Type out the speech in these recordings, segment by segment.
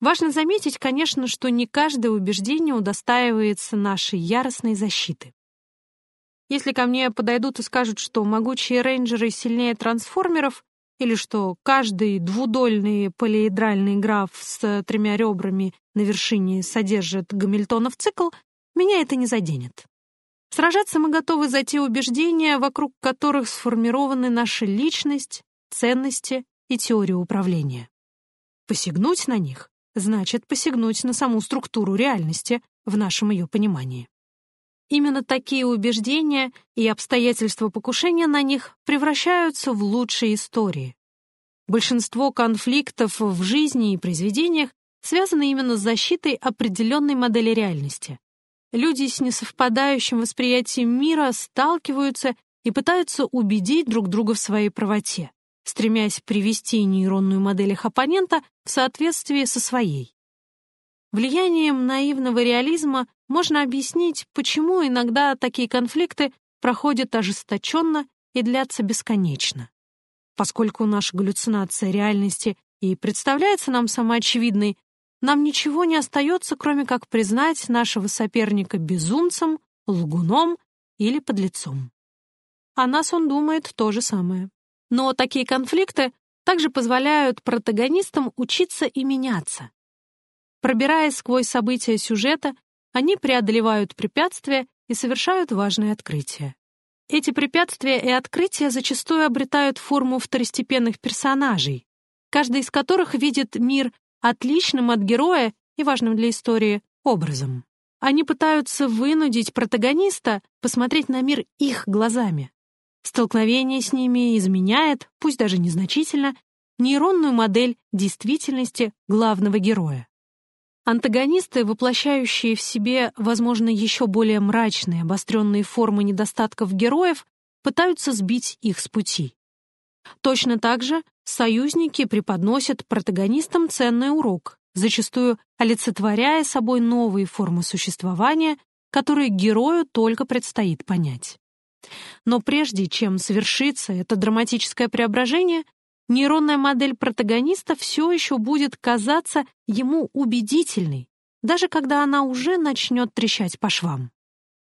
Важно заметить, конечно, что не каждое убеждение удостаивается нашей яростной защиты. Если ко мне подойдут и скажут, что могучие рейнджеры сильнее трансформеров, или что каждый двудольный полиэдральный граф с тремя ребрами на вершине содержит Гамильтонов цикл, меня это не заденет. Сражаться мы готовы за те убеждения, вокруг которых сформированы наша личность, ценности и теория управления. Посягнуть на них значит посягнуть на саму структуру реальности в нашем ее понимании. Именно такие убеждения и обстоятельства покушения на них превращаются в лучшие истории. Большинство конфликтов в жизни и произведениях связаны именно с защитой определенной модели реальности. Люди с несовпадающим восприятием мира сталкиваются и пытаются убедить друг друга в своей правоте, стремясь привести нейронную модель их оппонента в соответствии со своей. Влиянием наивного реализма можно объяснить, почему иногда такие конфликты проходят ожесточенно и длятся бесконечно. Поскольку наша галлюцинация реальности и представляется нам самоочевидной, нам ничего не остается, кроме как признать нашего соперника безумцем, лгуном или подлецом. О нас он думает то же самое. Но такие конфликты также позволяют протагонистам учиться и меняться. Пробираясь сквозь события сюжета, они преодолевают препятствия и совершают важные открытия. Эти препятствия и открытия зачастую обретают форму второстепенных персонажей, каждый из которых видит мир отличным от героя и важным для истории образом. Они пытаются вынудить протагониста посмотреть на мир их глазами. Столкновение с ними изменяет, пусть даже незначительно, нейронную модель действительности главного героя. Антагонисты, воплощающие в себе, возможно, еще более мрачные, обостренные формы недостатков героев, пытаются сбить их с пути. Точно так же союзники преподносят протагонистам ценный урок, зачастую олицетворяя собой новые формы существования, которые герою только предстоит понять. Но прежде чем совершится это драматическое преображение, нейронная модель протагониста все еще будет казаться ему убедительной, даже когда она уже начнет трещать по швам.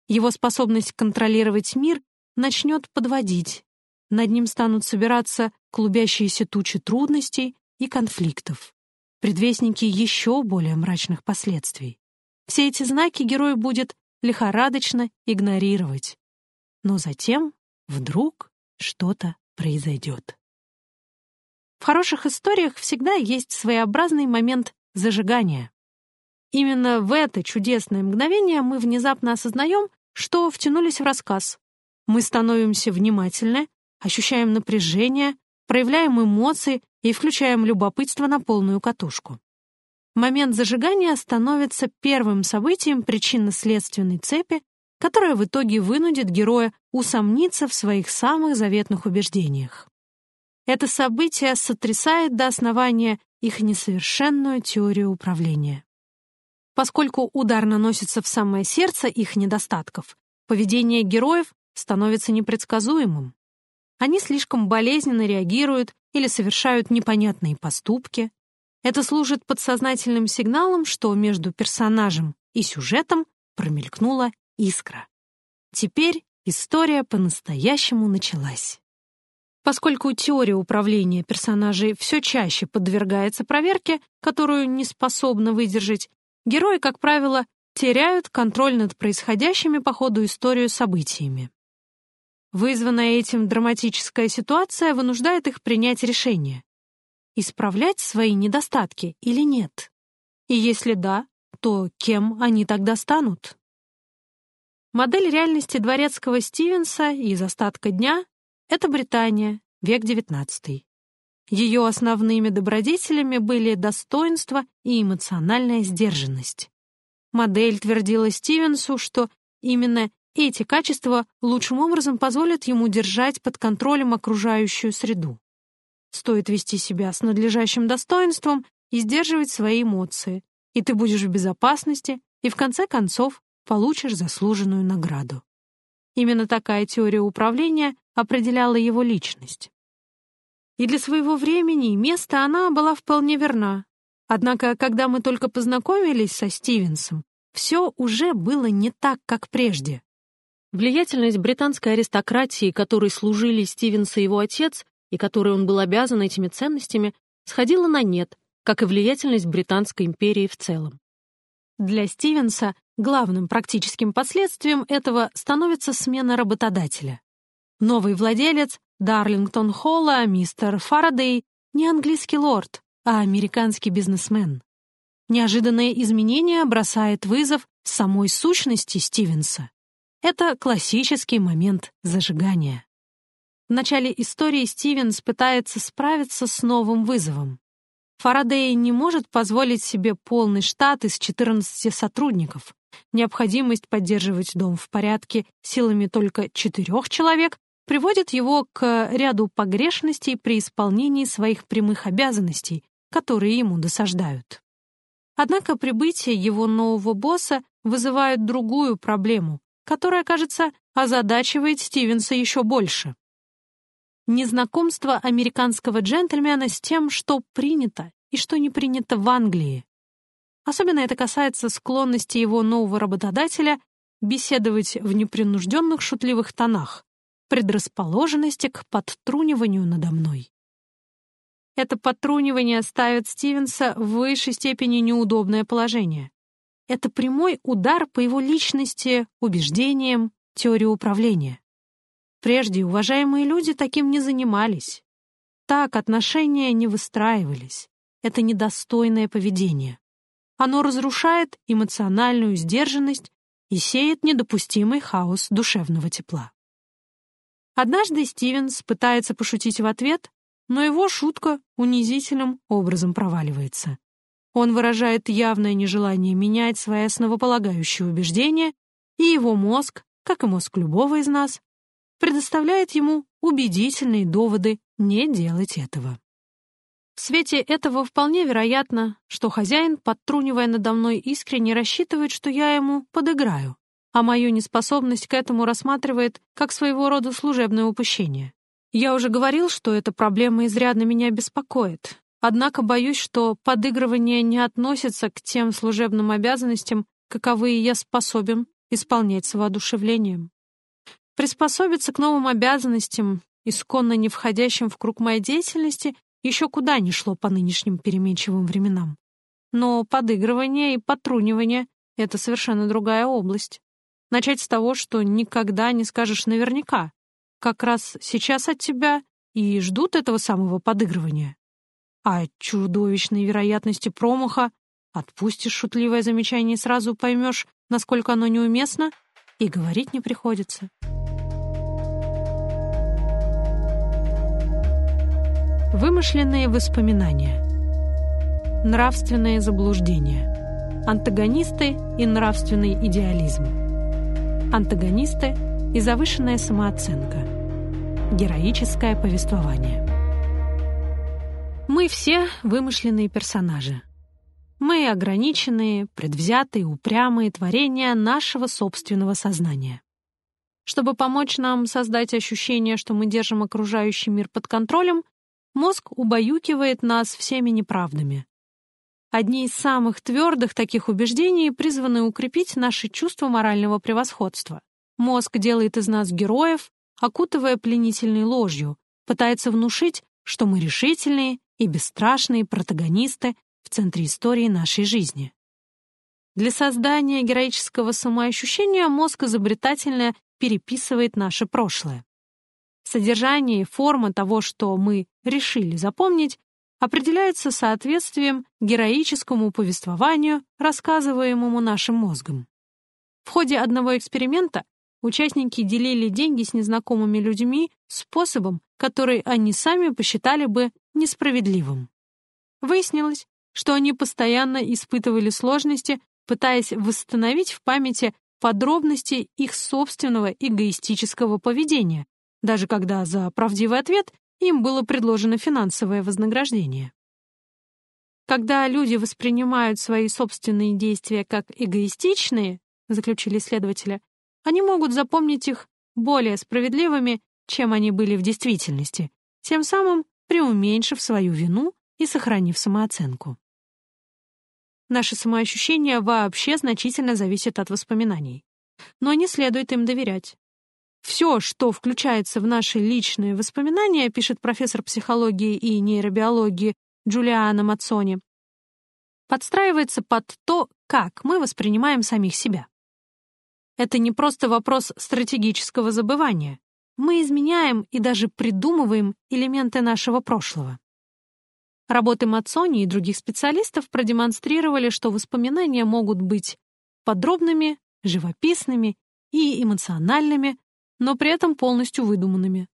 Его способность контролировать мир начнет подводить. Над ним станут собираться клубящиеся тучи трудностей и конфликтов, предвестники еще более мрачных последствий. Все эти знаки герой будет лихорадочно игнорировать. Но затем вдруг что-то произойдет. В хороших историях всегда есть своеобразный момент зажигания. Именно в это чудесное мгновение мы внезапно осознаем, что втянулись в рассказ. Мы становимся внимательны, ощущаем напряжение, проявляем эмоции и включаем любопытство на полную катушку. Момент зажигания становится первым событием причинно-следственной цепи, которая в итоге вынудит героя усомниться в своих самых заветных убеждениях. Это событие сотрясает до основания их несовершенную теорию управления. Поскольку удар наносится в самое сердце их недостатков, поведение героев становится непредсказуемым. Они слишком болезненно реагируют или совершают непонятные поступки. Это служит подсознательным сигналом, что между персонажем и сюжетом промелькнула искра. Теперь история по-настоящему началась. Поскольку теория управления персонажей все чаще подвергается проверке, которую не способна выдержать, герои, как правило, теряют контроль над происходящими по ходу историю событиями. Вызванная этим драматическая ситуация вынуждает их принять решение. Исправлять свои недостатки или нет? И если да, то кем они тогда станут? Модель реальности дворецкого Стивенса из «Остатка дня» Это Британия, век XIX. Ее основными добродетелями были достоинство и эмоциональная сдержанность. Модель твердила Стивенсу, что именно эти качества лучшим образом позволят ему держать под контролем окружающую среду. Стоит вести себя с надлежащим достоинством и сдерживать свои эмоции, и ты будешь в безопасности и, в конце концов, получишь заслуженную награду. Именно такая теория управления определяла его личность. И для своего времени и места она была вполне верна. Однако, когда мы только познакомились со Стивенсом, все уже было не так, как прежде. Влиятельность британской аристократии, которой служили Стивенс и его отец, и которой он был обязан этими ценностями, сходила на нет, как и влиятельность Британской империи в целом. Для Стивенса главным практическим последствием этого становится смена работодателя. Новый владелец Дарлингтон Холла, мистер Фарадей, не английский лорд, а американский бизнесмен. Неожиданное изменение бросает вызов самой сущности Стивенса. Это классический момент зажигания. В начале истории Стивенс пытается справиться с новым вызовом. Фарадей не может позволить себе полный штат из 14 сотрудников. Необходимость поддерживать дом в порядке силами только четырех человек приводит его к ряду погрешностей при исполнении своих прямых обязанностей, которые ему досаждают. Однако прибытие его нового босса вызывает другую проблему, которая, кажется, озадачивает Стивенса еще больше. Незнакомство американского джентльмена с тем, что принято и что не принято в Англии. Особенно это касается склонности его нового работодателя беседовать в непринужденных шутливых тонах, предрасположенности к подтруниванию надо мной. Это подтрунивание ставит Стивенса в высшей степени неудобное положение. Это прямой удар по его личности, убеждениям, теории управления. Прежде уважаемые люди таким не занимались. Так отношения не выстраивались. Это недостойное поведение. Оно разрушает эмоциональную сдержанность и сеет недопустимый хаос душевного тепла. Однажды Стивенс пытается пошутить в ответ, но его шутка унизительным образом проваливается. Он выражает явное нежелание менять свои основополагающие убеждения, и его мозг, как и мозг любого из нас, предоставляет ему убедительные доводы не делать этого. В свете этого вполне вероятно, что хозяин, подтрунивая надо мной, искренне рассчитывает, что я ему подыграю, а мою неспособность к этому рассматривает как своего рода служебное упущение. Я уже говорил, что эта проблема изрядно меня беспокоит, однако боюсь, что подыгрывание не относится к тем служебным обязанностям, каковые я способен исполнять с воодушевлением. Приспособиться к новым обязанностям, исконно не входящим в круг моей деятельности, еще куда не шло по нынешним переменчивым временам. Но подыгрывание и подтрунивание — это совершенно другая область. Начать с того, что никогда не скажешь наверняка. Как раз сейчас от тебя и ждут этого самого подыгрывания. А чудовищной вероятности промаха отпустишь шутливое замечание и сразу поймешь, насколько оно неуместно, и говорить не приходится. Вымышленные воспоминания. Нравственное заблуждение. Антагонисты и нравственный идеализм антагонисты и завышенная самооценка. Героическое повествование. Мы все вымышленные персонажи. Мы ограниченные, предвзятые, упрямые творения нашего собственного сознания. Чтобы помочь нам создать ощущение, что мы держим окружающий мир под контролем, мозг убаюкивает нас всеми неправдами. Одни из самых твердых таких убеждений призваны укрепить наши чувства морального превосходства. Мозг делает из нас героев, окутывая пленительной ложью, пытается внушить, что мы решительные и бесстрашные протагонисты в центре истории нашей жизни. Для создания героического самоощущения мозг изобретательно переписывает наше прошлое. Содержание и форма того, что мы решили запомнить, определяется соответствием героическому повествованию, рассказываемому нашим мозгом. В ходе одного эксперимента участники делили деньги с незнакомыми людьми способом, который они сами посчитали бы несправедливым. Выяснилось, что они постоянно испытывали сложности, пытаясь восстановить в памяти подробности их собственного эгоистического поведения, даже когда за правдивый ответ им было предложено финансовое вознаграждение. Когда люди воспринимают свои собственные действия как эгоистичные, заключили исследователи, они могут запомнить их более справедливыми, чем они были в действительности, тем самым преуменьшив свою вину и сохранив самооценку. Наше самоощущение вообще значительно зависит от воспоминаний. Но не следует им доверять. Все, что включается в наши личные воспоминания, пишет профессор психологии и нейробиологии Джулиана Мацони, подстраивается под то, как мы воспринимаем самих себя. Это не просто вопрос стратегического забывания. Мы изменяем и даже придумываем элементы нашего прошлого. Работы Мацони и других специалистов продемонстрировали, что воспоминания могут быть подробными, живописными и эмоциональными, но при этом полностью выдуманными.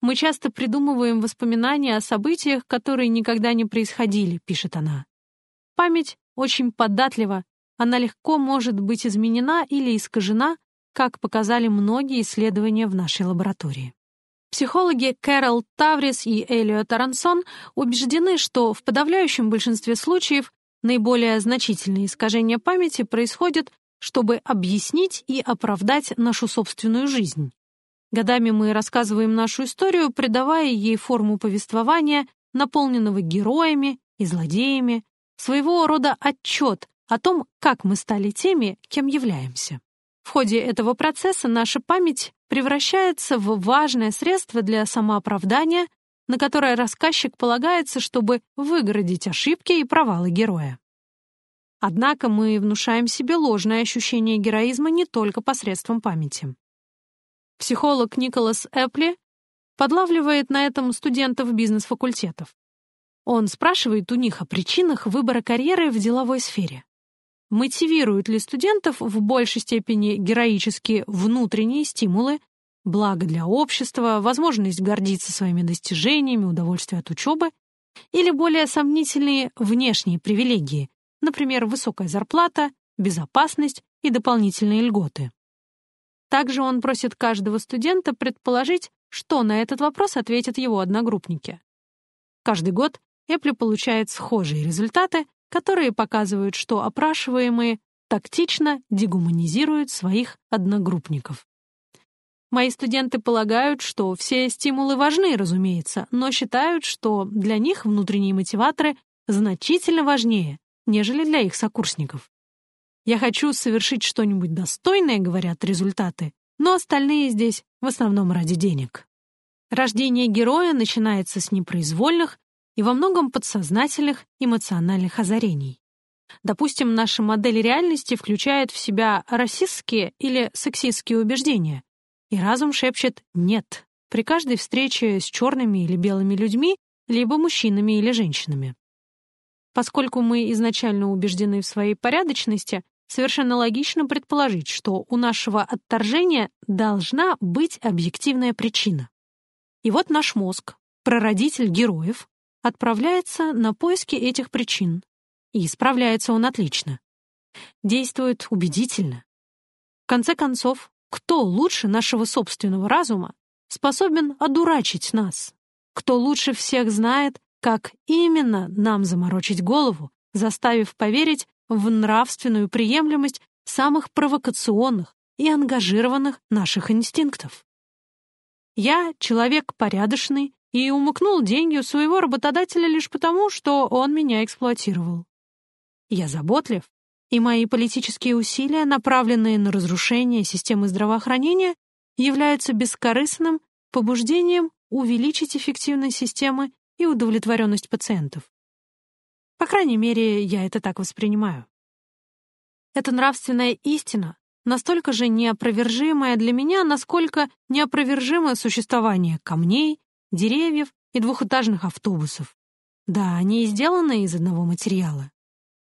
Мы часто придумываем воспоминания о событиях, которые никогда не происходили, пишет она. Память очень податлива, она легко может быть изменена или искажена, как показали многие исследования в нашей лаборатории. Психологи Кэрол Таврис и Элио Тарансон убеждены, что в подавляющем большинстве случаев наиболее значительные искажения памяти происходят, чтобы объяснить и оправдать нашу собственную жизнь. Годами мы рассказываем нашу историю, придавая ей форму повествования, наполненного героями и злодеями, своего рода отчет о том, как мы стали теми, кем являемся. В ходе этого процесса наша память превращается в важное средство для самооправдания, на которое рассказчик полагается, чтобы выгородить ошибки и провалы героя. Однако мы внушаем себе ложное ощущение героизма не только посредством памяти. Психолог Николас Эпли подлавливает на этом студентов бизнес-факультетов. Он спрашивает у них о причинах выбора карьеры в деловой сфере мотивируют ли студентов в большей степени героические внутренние стимулы, благо для общества, возможность гордиться своими достижениями, удовольствие от учебы, или более сомнительные внешние привилегии, например, высокая зарплата, безопасность и дополнительные льготы. Также он просит каждого студента предположить, что на этот вопрос ответят его одногруппники. Каждый год Эпли получает схожие результаты, которые показывают, что опрашиваемые тактично дегуманизируют своих одногруппников. Мои студенты полагают, что все стимулы важны, разумеется, но считают, что для них внутренние мотиваторы значительно важнее, нежели для их сокурсников. Я хочу совершить что-нибудь достойное, говорят результаты, но остальные здесь в основном ради денег. Рождение героя начинается с непроизвольных, и во многом подсознательных эмоциональных озарений. Допустим, наша модель реальности включает в себя расистские или сексистские убеждения, и разум шепчет «нет» при каждой встрече с черными или белыми людьми, либо мужчинами или женщинами. Поскольку мы изначально убеждены в своей порядочности, совершенно логично предположить, что у нашего отторжения должна быть объективная причина. И вот наш мозг, прародитель героев, отправляется на поиски этих причин. И справляется он отлично. Действует убедительно. В конце концов, кто лучше нашего собственного разума способен одурачить нас? Кто лучше всех знает, как именно нам заморочить голову, заставив поверить в нравственную приемлемость самых провокационных и ангажированных наших инстинктов? Я человек порядочный и умыкнул деньги у своего работодателя лишь потому, что он меня эксплуатировал. Я заботлив, и мои политические усилия, направленные на разрушение системы здравоохранения, являются бескорыстным побуждением увеличить эффективность системы и удовлетворенность пациентов. По крайней мере, я это так воспринимаю. Эта нравственная истина настолько же неопровержимая для меня, насколько неопровержимо существование камней, деревьев и двухэтажных автобусов. Да, они сделаны из одного материала.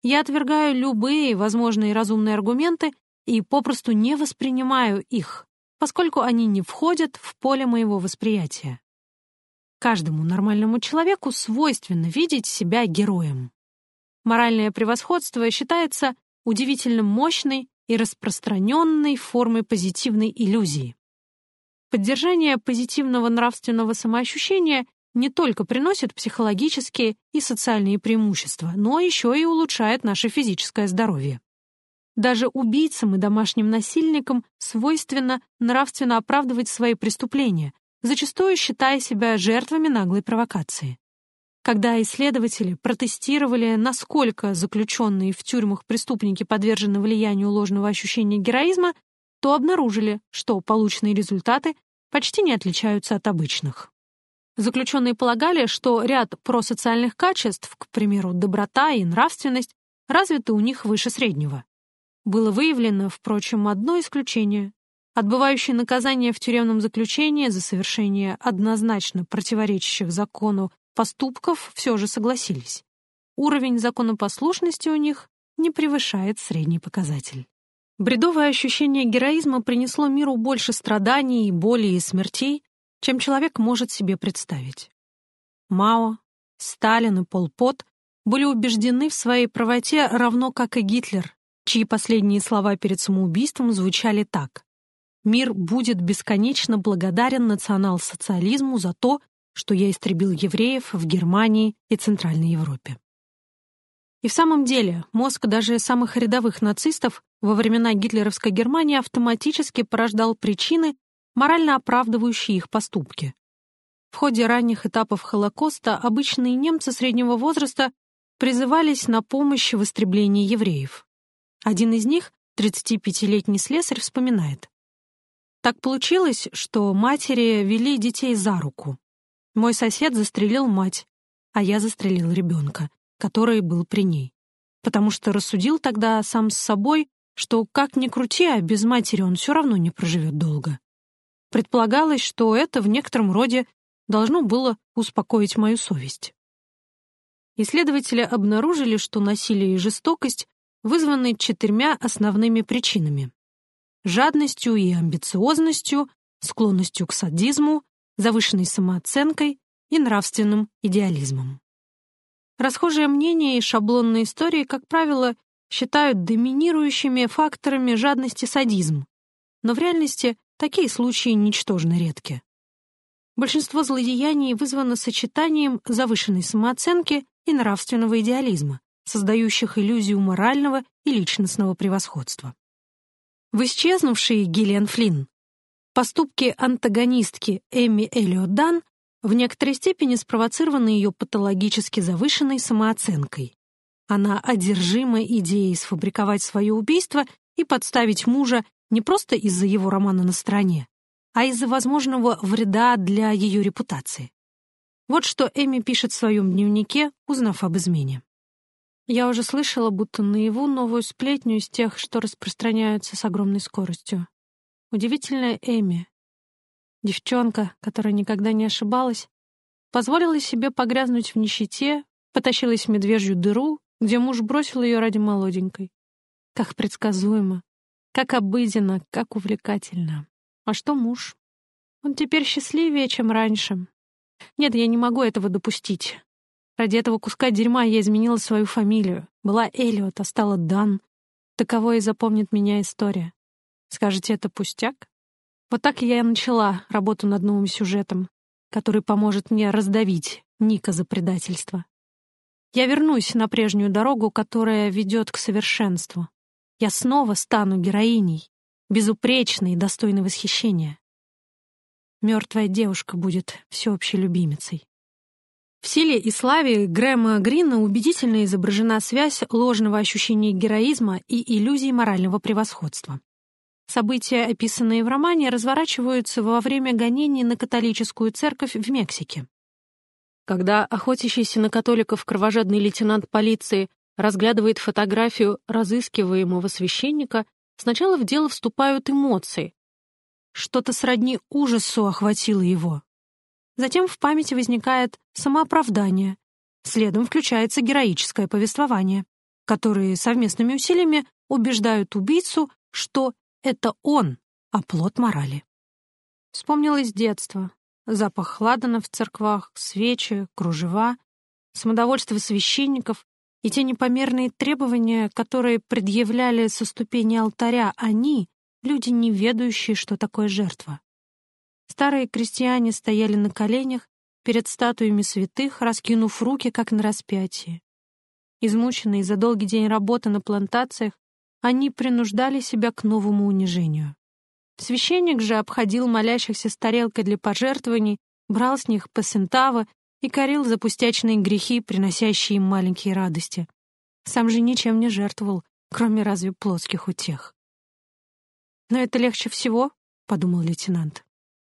Я отвергаю любые возможные разумные аргументы и попросту не воспринимаю их, поскольку они не входят в поле моего восприятия. Каждому нормальному человеку свойственно видеть себя героем. Моральное превосходство считается удивительно мощной и распространенной формой позитивной иллюзии. Поддержание позитивного нравственного самоощущения не только приносит психологические и социальные преимущества, но еще и улучшает наше физическое здоровье. Даже убийцам и домашним насильникам свойственно нравственно оправдывать свои преступления, зачастую считая себя жертвами наглой провокации. Когда исследователи протестировали, насколько заключенные в тюрьмах преступники подвержены влиянию ложного ощущения героизма, то обнаружили, что полученные результаты почти не отличаются от обычных. Заключенные полагали, что ряд просоциальных качеств, к примеру, доброта и нравственность, развиты у них выше среднего. Было выявлено, впрочем, одно исключение. Отбывающие наказание в тюремном заключении за совершение однозначно противоречащих закону поступков все же согласились. Уровень законопослушности у них не превышает средний показатель. Бредовое ощущение героизма принесло миру больше страданий, боли и смертей, чем человек может себе представить. Мао, Сталин и Пол Пот были убеждены в своей правоте равно как и Гитлер, чьи последние слова перед самоубийством звучали так. «Мир будет бесконечно благодарен национал-социализму за то, что я истребил евреев в Германии и Центральной Европе». И в самом деле, мозг даже самых рядовых нацистов во времена гитлеровской Германии автоматически порождал причины, морально оправдывающие их поступки. В ходе ранних этапов Холокоста обычные немцы среднего возраста призывались на помощь в истреблении евреев. Один из них, 35-летний слесарь, вспоминает. Так получилось, что матери вели детей за руку. Мой сосед застрелил мать, а я застрелил ребенка, который был при ней. Потому что рассудил тогда сам с собой, что как ни крути, а без матери он все равно не проживет долго. Предполагалось, что это в некотором роде должно было успокоить мою совесть. Исследователи обнаружили, что насилие и жестокость вызваны четырьмя основными причинами. Жадностью и амбициозностью, склонностью к садизму, завышенной самооценкой и нравственным идеализмом. Расхожее мнение и шаблонные истории, как правило, считают доминирующими факторами жадности садизм, но в реальности Такие случаи ничтожно редки. Большинство злодеяний вызвано сочетанием завышенной самооценки и нравственного идеализма, создающих иллюзию морального и личностного превосходства. В исчезнувшей Гиллиан Флинн поступки антагонистки Эми Эллиот Дан в некоторой степени спровоцированы ее патологически завышенной самооценкой. Она одержима идеей сфабриковать свое убийство и подставить мужа не просто из-за его романа на стороне, а из-за возможного вреда для ее репутации. Вот что Эми пишет в своем дневнике, узнав об измене. Я уже слышала, будто наяву новую сплетню из тех, что распространяются с огромной скоростью. Удивительная Эми. Девчонка, которая никогда не ошибалась, позволила себе погрязнуть в нищете, потащилась в медвежью дыру, где муж бросил ее ради молоденькой. Как предсказуемо, как обыденно, как увлекательно. А что муж? Он теперь счастливее, чем раньше. Нет, я не могу этого допустить. Ради этого куска дерьма я изменила свою фамилию. Была Эллиот, а стала Дан. Таково и запомнит меня история. Скажете, это пустяк? Вот так я и начала работу над новым сюжетом, который поможет мне раздавить Ника за предательство. Я вернусь на прежнюю дорогу, которая ведет к совершенству я снова стану героиней, безупречной и достойной восхищения. Мертвая девушка будет всеобщей любимицей. В силе и славе Грэма Грина убедительно изображена связь ложного ощущения героизма и иллюзии морального превосходства. События, описанные в романе, разворачиваются во время гонений на католическую церковь в Мексике. Когда охотящийся на католиков кровожадный лейтенант полиции разглядывает фотографию разыскиваемого священника, сначала в дело вступают эмоции. Что-то сродни ужасу охватило его. Затем в памяти возникает самооправдание, следом включается героическое повествование, которые совместными усилиями убеждают убийцу, что это он, а плод морали. Вспомнилось детство. Запах ладана в церквах, свечи, кружева, самодовольство священников и те непомерные требования, которые предъявляли со ступени алтаря они, люди, не ведающие, что такое жертва. Старые крестьяне стояли на коленях перед статуями святых, раскинув руки, как на распятии. Измученные за долгий день работы на плантациях, они принуждали себя к новому унижению. Священник же обходил молящихся с тарелкой для пожертвований, брал с них пасентава и корил за пустячные грехи, приносящие им маленькие радости. Сам же ничем не жертвовал, кроме разве плотских утех. «Но это легче всего», — подумал лейтенант.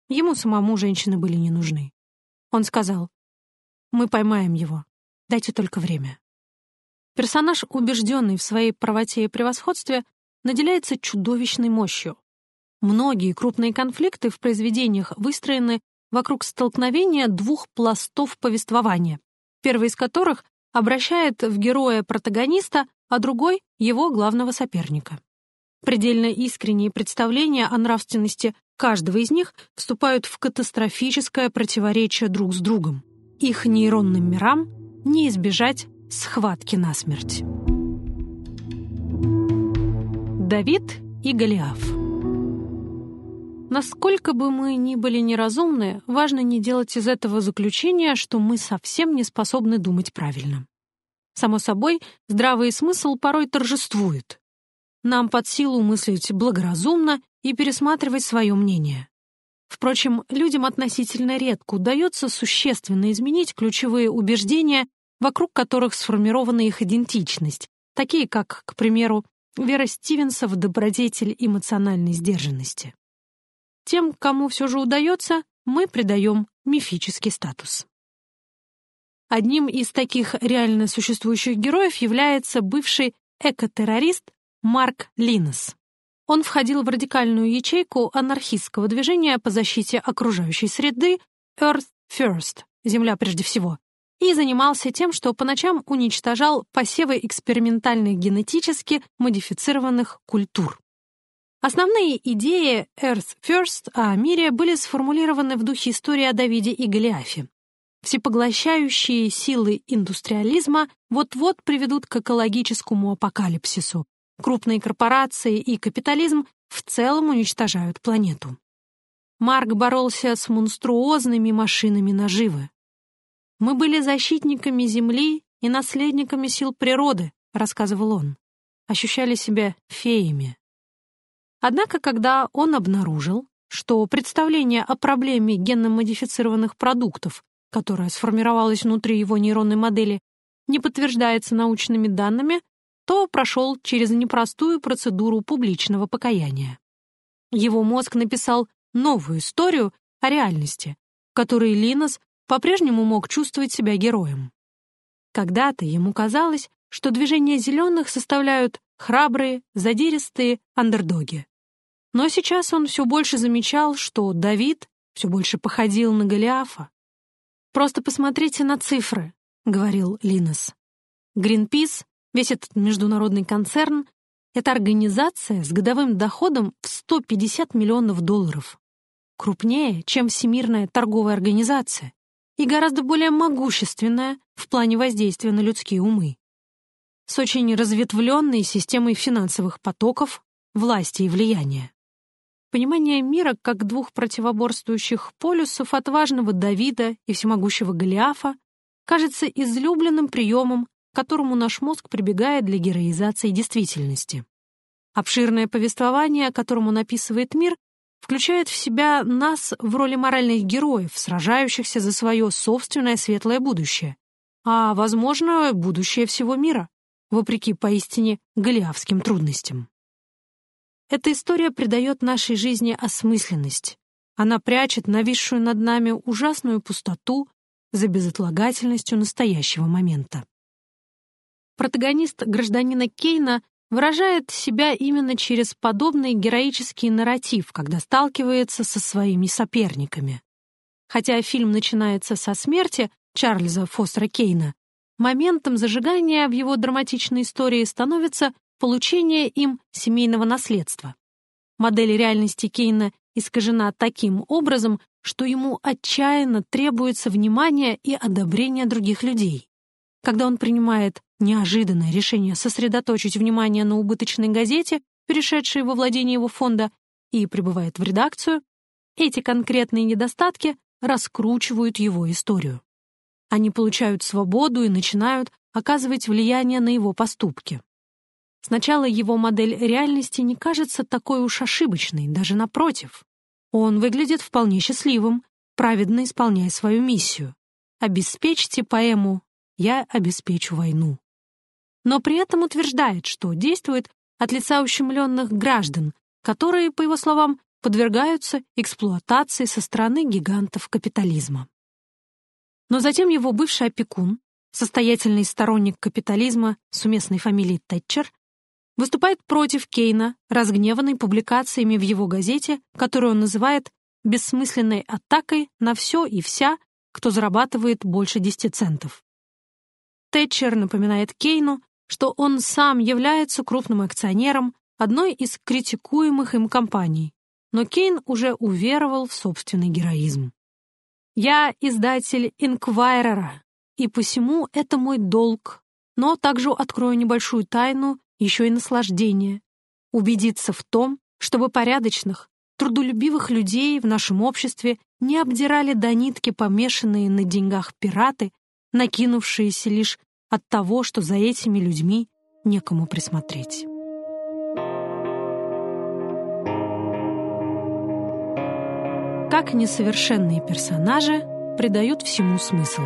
Ему самому женщины были не нужны. Он сказал, «Мы поймаем его. Дайте только время». Персонаж, убежденный в своей правоте и превосходстве, наделяется чудовищной мощью. Многие крупные конфликты в произведениях выстроены вокруг столкновения двух пластов повествования, первый из которых обращает в героя-протагониста, а другой — его главного соперника. Предельно искренние представления о нравственности каждого из них вступают в катастрофическое противоречие друг с другом. Их нейронным мирам не избежать схватки насмерть. Давид и Голиаф Насколько бы мы ни были неразумны, важно не делать из этого заключения, что мы совсем не способны думать правильно. Само собой, здравый смысл порой торжествует. Нам под силу мыслить благоразумно и пересматривать свое мнение. Впрочем, людям относительно редко удается существенно изменить ключевые убеждения, вокруг которых сформирована их идентичность, такие как, к примеру, вера Стивенса в добродетель эмоциональной сдержанности. Тем, кому все же удается, мы придаем мифический статус. Одним из таких реально существующих героев является бывший экотеррорист Марк Линнес. Он входил в радикальную ячейку анархистского движения по защите окружающей среды Earth First, Земля прежде всего, и занимался тем, что по ночам уничтожал посевы экспериментальных генетически модифицированных культур. Основные идеи Earth First о мире были сформулированы в духе истории о Давиде и Голиафе. Всепоглощающие силы индустриализма вот-вот приведут к экологическому апокалипсису. Крупные корпорации и капитализм в целом уничтожают планету. Марк боролся с монструозными машинами наживы. «Мы были защитниками Земли и наследниками сил природы», — рассказывал он. Ощущали себя феями. Однако, когда он обнаружил, что представление о проблеме генно-модифицированных продуктов, которая сформировалась внутри его нейронной модели, не подтверждается научными данными, то прошел через непростую процедуру публичного покаяния. Его мозг написал новую историю о реальности, в которой Линос по-прежнему мог чувствовать себя героем. Когда-то ему казалось, что движения зеленых составляют храбрые, задиристые андердоги. Но сейчас он все больше замечал, что Давид все больше походил на Голиафа. «Просто посмотрите на цифры», — говорил Линос. Гринпис, весь этот международный концерн, это организация с годовым доходом в 150 миллионов долларов. Крупнее, чем Всемирная торговая организация и гораздо более могущественная в плане воздействия на людские умы с очень разветвленной системой финансовых потоков, власти и влияния. Понимание мира как двух противоборствующих полюсов отважного Давида и всемогущего Голиафа кажется излюбленным приемом, которому наш мозг прибегает для героизации действительности. Обширное повествование, которому написывает мир, включает в себя нас в роли моральных героев, сражающихся за свое собственное светлое будущее, а, возможно, будущее всего мира вопреки поистине голиафским трудностям. Эта история придает нашей жизни осмысленность. Она прячет нависшую над нами ужасную пустоту за безотлагательностью настоящего момента. Протагонист гражданина Кейна выражает себя именно через подобный героический нарратив, когда сталкивается со своими соперниками. Хотя фильм начинается со смерти Чарльза Фостера Кейна, Моментом зажигания в его драматичной истории становится получение им семейного наследства. Модель реальности Кейна искажена таким образом, что ему отчаянно требуется внимание и одобрение других людей. Когда он принимает неожиданное решение сосредоточить внимание на убыточной газете, перешедшей во владение его фонда, и прибывает в редакцию, эти конкретные недостатки раскручивают его историю. Они получают свободу и начинают оказывать влияние на его поступки. Сначала его модель реальности не кажется такой уж ошибочной, даже напротив. Он выглядит вполне счастливым, праведно исполняя свою миссию. «Обеспечьте поэму, я обеспечу войну». Но при этом утверждает, что действует от лица ущемленных граждан, которые, по его словам, подвергаются эксплуатации со стороны гигантов капитализма. Но затем его бывший опекун, состоятельный сторонник капитализма с уместной фамилией Тэтчер, выступает против Кейна, разгневанный публикациями в его газете, которую он называет бессмысленной атакой на все и вся, кто зарабатывает больше 10 центов. Тэтчер напоминает Кейну, что он сам является крупным акционером одной из критикуемых им компаний, но Кейн уже уверовал в собственный героизм. «Я издатель Инквайрера, и посему это мой долг, но также открою небольшую тайну, еще и наслаждение, убедиться в том, чтобы порядочных, трудолюбивых людей в нашем обществе не обдирали до нитки помешанные на деньгах пираты, накинувшиеся лишь от того, что за этими людьми некому присмотреть. Как несовершенные персонажи придают всему смысл.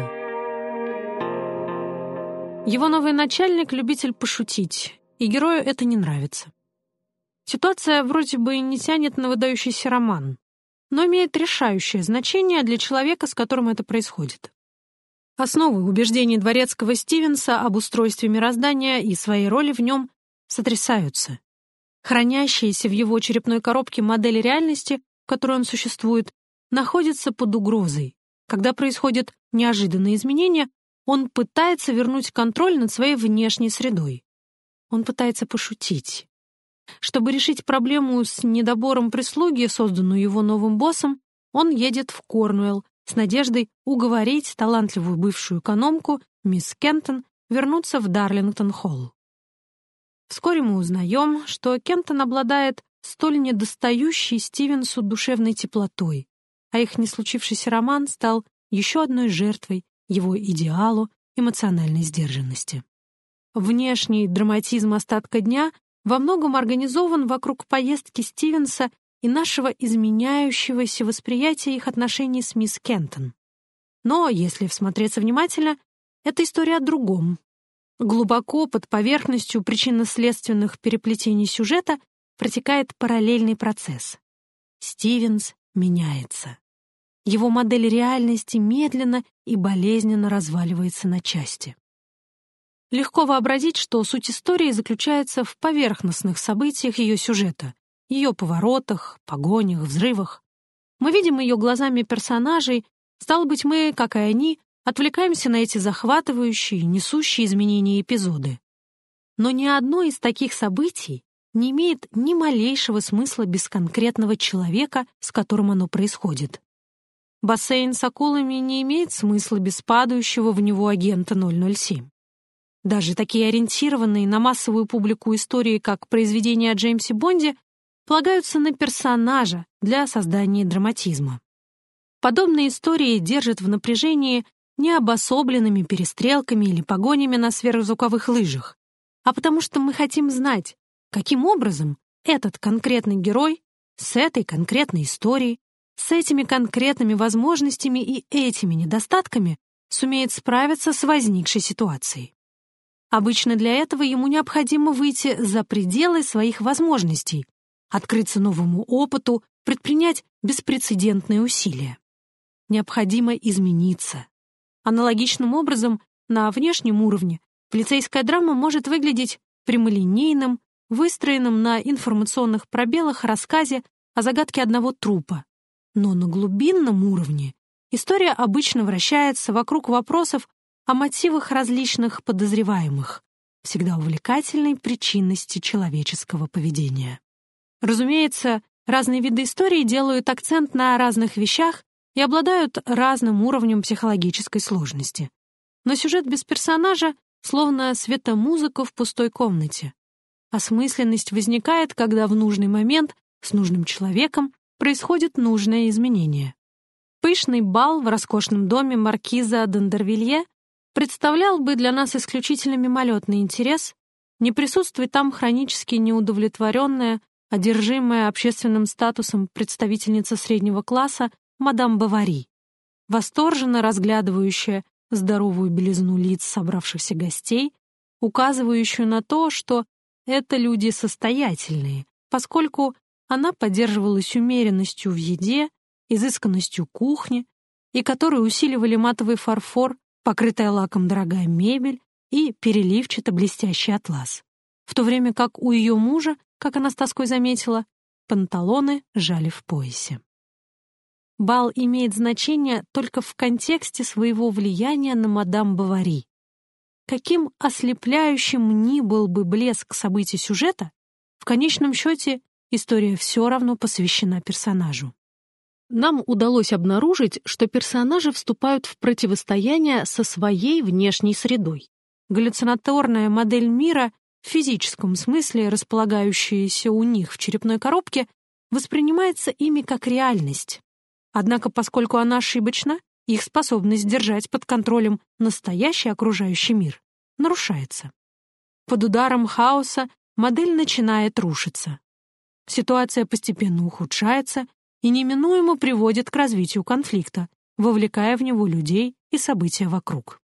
Его новый начальник — любитель пошутить, и герою это не нравится. Ситуация вроде бы не тянет на выдающийся роман, но имеет решающее значение для человека, с которым это происходит. Основы убеждений дворецкого Стивенса об устройстве мироздания и своей роли в нем сотрясаются. Хранящаяся в его черепной коробке модель реальности, в которой он существует, находится под угрозой. Когда происходят неожиданные изменения, он пытается вернуть контроль над своей внешней средой. Он пытается пошутить. Чтобы решить проблему с недобором прислуги, созданную его новым боссом, он едет в Корнуэлл с надеждой уговорить талантливую бывшую экономку, мисс Кентон, вернуться в Дарлингтон-холл. Вскоре мы узнаем, что Кентон обладает столь недостающей Стивенсу душевной теплотой, а их не случившийся роман стал еще одной жертвой его идеалу эмоциональной сдержанности. Внешний драматизм остатка дня во многом организован вокруг поездки Стивенса и нашего изменяющегося восприятия их отношений с мисс Кентон. Но, если всмотреться внимательно, это история о другом. Глубоко под поверхностью причинно-следственных переплетений сюжета протекает параллельный процесс. Стивенс меняется. Его модель реальности медленно и болезненно разваливается на части. Легко вообразить, что суть истории заключается в поверхностных событиях ее сюжета, ее поворотах, погонях, взрывах. Мы видим ее глазами персонажей, стало быть, мы, как и они, отвлекаемся на эти захватывающие, несущие изменения эпизоды. Но ни одно из таких событий не имеет ни малейшего смысла без конкретного человека, с которым оно происходит. Бассейн с акулами не имеет смысла без падающего в него агента 007. Даже такие ориентированные на массовую публику истории, как произведения о Джеймсе Бонде, полагаются на персонажа для создания драматизма. Подобные истории держат в напряжении не обособленными перестрелками или погонями на сверхзвуковых лыжах, а потому что мы хотим знать, каким образом этот конкретный герой с этой конкретной историей, с этими конкретными возможностями и этими недостатками сумеет справиться с возникшей ситуацией. Обычно для этого ему необходимо выйти за пределы своих возможностей, открыться новому опыту, предпринять беспрецедентные усилия. Необходимо измениться. Аналогичным образом, на внешнем уровне полицейская драма может выглядеть прямолинейным, выстроенным на информационных пробелах рассказе о загадке одного трупа. Но на глубинном уровне история обычно вращается вокруг вопросов о мотивах различных подозреваемых, всегда увлекательной причинности человеческого поведения. Разумеется, разные виды истории делают акцент на разных вещах и обладают разным уровнем психологической сложности. Но сюжет без персонажа словно светомузыка в пустой комнате. Осмысленность возникает, когда в нужный момент с нужным человеком происходит нужное изменение. Пышный бал в роскошном доме маркиза Дендервилье представлял бы для нас исключительно мимолетный интерес, не присутствует там хронически неудовлетворенная, одержимая общественным статусом представительница среднего класса мадам Бавари. восторженно разглядывающая здоровую белизну лиц собравшихся гостей, указывающую на то, что это люди состоятельные, поскольку она поддерживалась умеренностью в еде, изысканностью кухни, и которые усиливали матовый фарфор, покрытая лаком дорогая мебель и переливчато-блестящий атлас. В то время как у ее мужа, как она с тоской заметила, панталоны жали в поясе. Бал имеет значение только в контексте своего влияния на мадам Бавари. Каким ослепляющим ни был бы блеск событий сюжета, в конечном счете история все равно посвящена персонажу. Нам удалось обнаружить, что персонажи вступают в противостояние со своей внешней средой. Галлюцинаторная модель мира, в физическом смысле располагающаяся у них в черепной коробке, воспринимается ими как реальность. Однако, поскольку она ошибочна, их способность держать под контролем настоящий окружающий мир нарушается. Под ударом хаоса модель начинает рушиться. Ситуация постепенно ухудшается и неминуемо приводит к развитию конфликта, вовлекая в него людей и события вокруг.